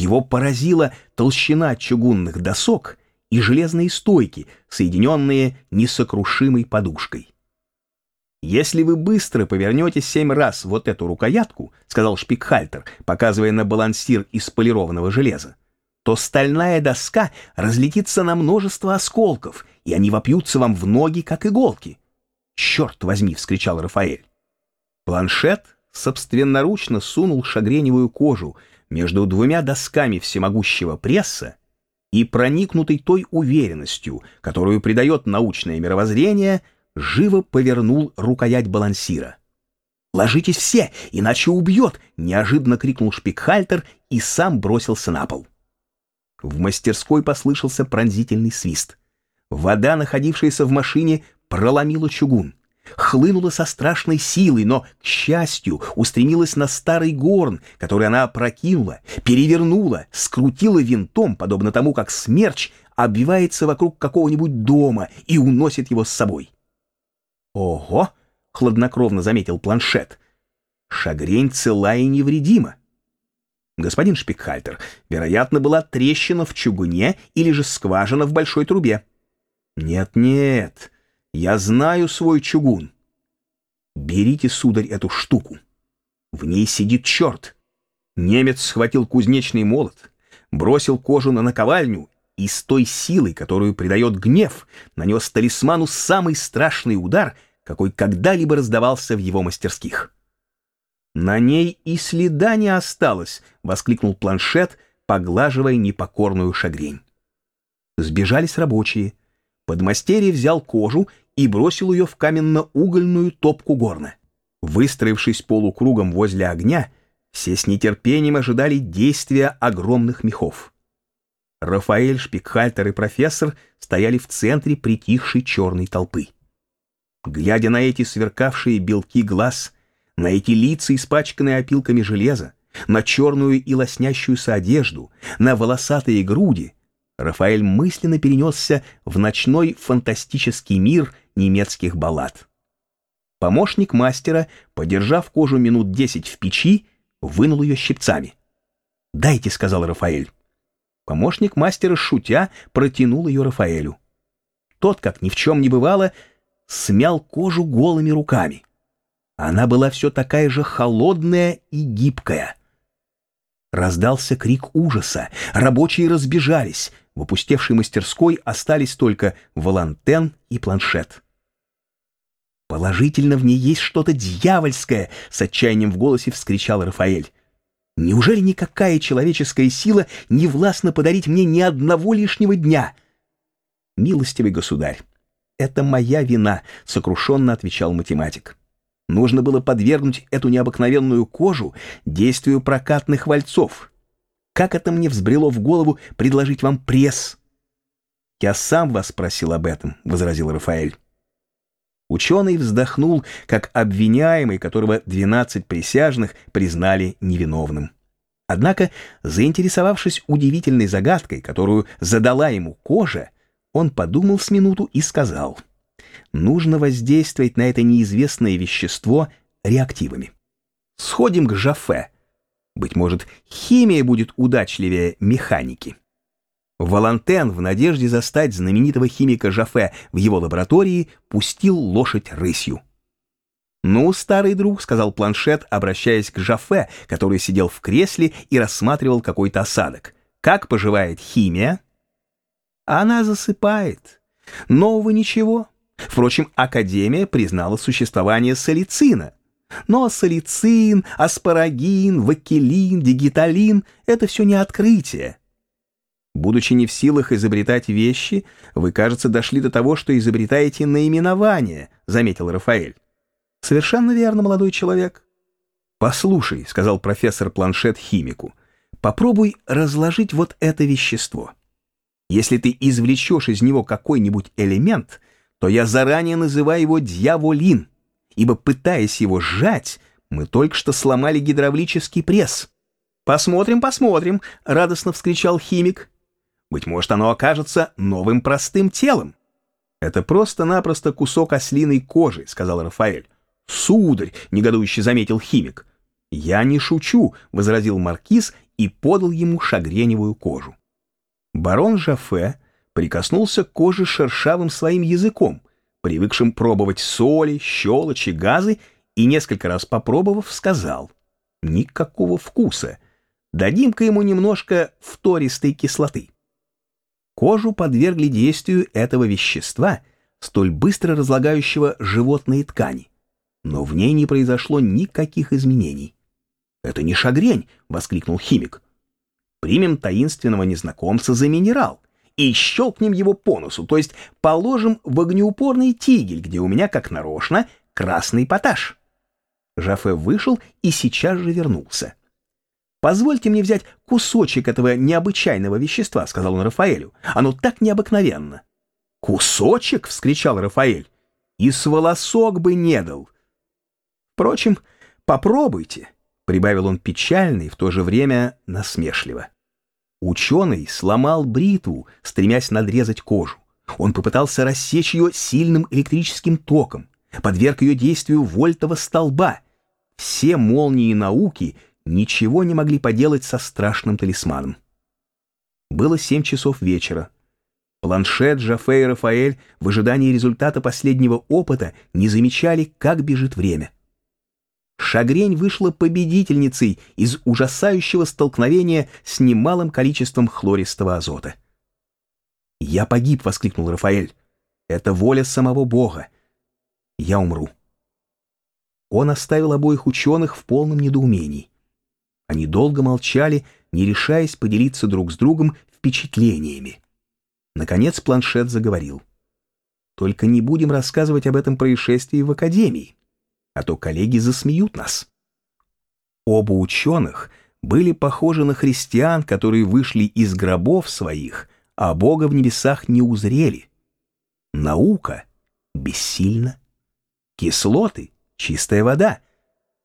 Его поразила толщина чугунных досок и железные стойки, соединенные несокрушимой подушкой. «Если вы быстро повернете семь раз вот эту рукоятку», — сказал Шпикхальтер, показывая на балансир из полированного железа, то стальная доска разлетится на множество осколков, и они вопьются вам в ноги, как иголки. «Черт возьми!» — вскричал Рафаэль. Планшет собственноручно сунул шагреневую кожу между двумя досками всемогущего пресса и, проникнутый той уверенностью, которую придает научное мировоззрение, живо повернул рукоять балансира. «Ложитесь все, иначе убьет!» — неожиданно крикнул Шпикхальтер и сам бросился на пол. В мастерской послышался пронзительный свист. Вода, находившаяся в машине, проломила чугун. Хлынула со страшной силой, но, к счастью, устремилась на старый горн, который она опрокинула, перевернула, скрутила винтом, подобно тому, как смерч обвивается вокруг какого-нибудь дома и уносит его с собой. «Ого!» — хладнокровно заметил планшет. «Шагрень цела и невредима. Господин Шпикхальтер, вероятно, была трещина в чугуне или же скважина в большой трубе. Нет-нет, я знаю свой чугун. Берите, сударь, эту штуку. В ней сидит черт. Немец схватил кузнечный молот, бросил кожу на наковальню и с той силой, которую придает гнев, нанес талисману самый страшный удар, какой когда-либо раздавался в его мастерских. «На ней и следа не осталось!» — воскликнул планшет, поглаживая непокорную шагрень. Сбежались рабочие. Подмастерье взял кожу и бросил ее в каменно-угольную топку горна. Выстроившись полукругом возле огня, все с нетерпением ожидали действия огромных мехов. Рафаэль, Шпикхальтер и профессор стояли в центре притихшей черной толпы. Глядя на эти сверкавшие белки глаз — на эти лица, испачканные опилками железа, на черную и лоснящуюся одежду, на волосатые груди, Рафаэль мысленно перенесся в ночной фантастический мир немецких баллад. Помощник мастера, подержав кожу минут десять в печи, вынул ее щипцами. «Дайте», — сказал Рафаэль. Помощник мастера, шутя, протянул ее Рафаэлю. Тот, как ни в чем не бывало, смял кожу голыми руками. Она была все такая же холодная и гибкая. Раздался крик ужаса. Рабочие разбежались. В опустевшей мастерской остались только волантен и планшет. «Положительно в ней есть что-то дьявольское!» — с отчаянием в голосе вскричал Рафаэль. «Неужели никакая человеческая сила не властна подарить мне ни одного лишнего дня?» «Милостивый государь, это моя вина», — сокрушенно отвечал математик. Нужно было подвергнуть эту необыкновенную кожу действию прокатных вальцов. Как это мне взбрело в голову предложить вам пресс? «Я сам вас спросил об этом», — возразил Рафаэль. Ученый вздохнул, как обвиняемый, которого 12 присяжных признали невиновным. Однако, заинтересовавшись удивительной загадкой, которую задала ему кожа, он подумал с минуту и сказал — нужно воздействовать на это неизвестное вещество реактивами. Сходим к Жафе. Быть может, химия будет удачливее механики. Валантен в надежде застать знаменитого химика Жафе в его лаборатории пустил лошадь рысью. «Ну, старый друг», — сказал планшет, обращаясь к Жафе, который сидел в кресле и рассматривал какой-то осадок. «Как поживает химия?» «Она засыпает. Нового ничего. Впрочем, Академия признала существование салицина. Но салицин, аспарагин, вакелин, дигиталин — это все не открытие. Будучи не в силах изобретать вещи, вы, кажется, дошли до того, что изобретаете наименование, заметил Рафаэль. Совершенно верно, молодой человек. Послушай, сказал профессор Планшет химику, попробуй разложить вот это вещество. Если ты извлечешь из него какой-нибудь элемент — то я заранее называю его дьяволин, ибо, пытаясь его сжать, мы только что сломали гидравлический пресс. «Посмотрим, посмотрим», — радостно вскричал химик. «Быть может, оно окажется новым простым телом». «Это просто-напросто кусок ослиной кожи», — сказал Рафаэль. «Сударь», — негодующе заметил химик, «Я не шучу», — возразил маркиз и подал ему шагреневую кожу. Барон Жафе прикоснулся к коже шершавым своим языком, привыкшим пробовать соли, щелочи, газы, и несколько раз попробовав, сказал «Никакого вкуса. Дадим-ка ему немножко втористой кислоты». Кожу подвергли действию этого вещества, столь быстро разлагающего животные ткани, но в ней не произошло никаких изменений. «Это не шагрень!» — воскликнул химик. «Примем таинственного незнакомца за минерал и щелкнем его по носу, то есть положим в огнеупорный тигель, где у меня, как нарочно, красный поташ». Жафе вышел и сейчас же вернулся. «Позвольте мне взять кусочек этого необычайного вещества», — сказал он Рафаэлю. «Оно так необыкновенно». «Кусочек?» — вскричал Рафаэль. «И с волосок бы не дал». «Впрочем, попробуйте» прибавил он печально и в то же время насмешливо. Ученый сломал бритву, стремясь надрезать кожу. Он попытался рассечь ее сильным электрическим током, подверг ее действию вольтового столба. Все молнии науки ничего не могли поделать со страшным талисманом. Было семь часов вечера. Планшет, Жафе и Рафаэль в ожидании результата последнего опыта не замечали, как бежит время. Шагрень вышла победительницей из ужасающего столкновения с немалым количеством хлористого азота. «Я погиб!» — воскликнул Рафаэль. «Это воля самого Бога. Я умру». Он оставил обоих ученых в полном недоумении. Они долго молчали, не решаясь поделиться друг с другом впечатлениями. Наконец планшет заговорил. «Только не будем рассказывать об этом происшествии в Академии а то коллеги засмеют нас. Оба ученых были похожи на христиан, которые вышли из гробов своих, а Бога в небесах не узрели. Наука бессильна. Кислоты — чистая вода.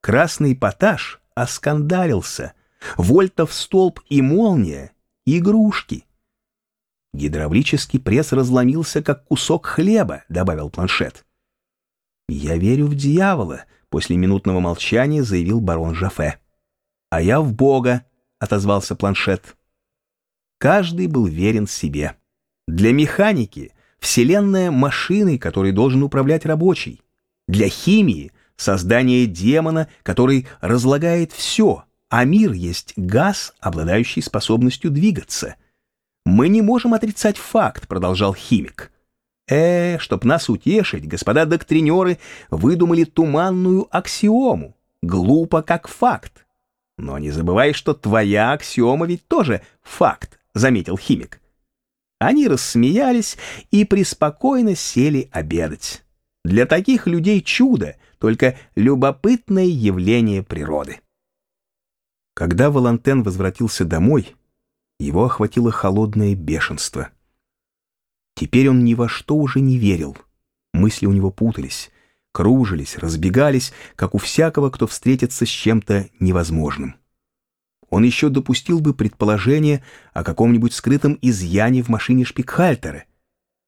Красный поташ оскандалился. Вольтов столб и молния — игрушки. Гидравлический пресс разломился, как кусок хлеба, добавил планшет. «Я верю в дьявола», — после минутного молчания заявил барон Жафе. «А я в Бога», — отозвался планшет. Каждый был верен себе. Для механики Вселенная — машиной, которой должен управлять рабочий. Для химии — создание демона, который разлагает все, а мир есть газ, обладающий способностью двигаться. «Мы не можем отрицать факт», — продолжал химик. Э, чтоб нас утешить, господа доктринеры выдумали туманную аксиому. Глупо как факт. Но не забывай, что твоя аксиома ведь тоже факт, заметил химик. Они рассмеялись и преспокойно сели обедать. Для таких людей чудо, только любопытное явление природы. Когда Валантен возвратился домой, его охватило холодное бешенство — Теперь он ни во что уже не верил. Мысли у него путались, кружились, разбегались, как у всякого, кто встретится с чем-то невозможным. Он еще допустил бы предположение о каком-нибудь скрытом изъяне в машине Шпикхальтера.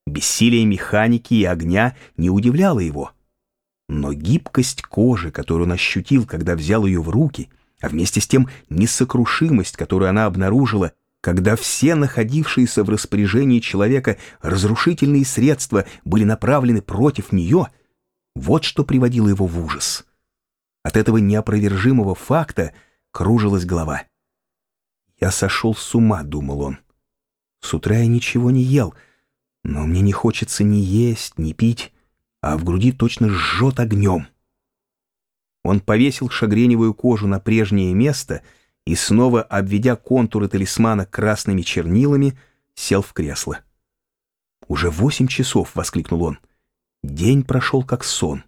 Бессилие механики и огня не удивляло его. Но гибкость кожи, которую он ощутил, когда взял ее в руки, а вместе с тем несокрушимость, которую она обнаружила, когда все находившиеся в распоряжении человека разрушительные средства были направлены против нее, вот что приводило его в ужас. От этого неопровержимого факта кружилась голова. «Я сошел с ума», — думал он. «С утра я ничего не ел, но мне не хочется ни есть, ни пить, а в груди точно жжет огнем». Он повесил шагреневую кожу на прежнее место — и снова, обведя контуры талисмана красными чернилами, сел в кресло. «Уже восемь часов!» — воскликнул он. «День прошел как сон».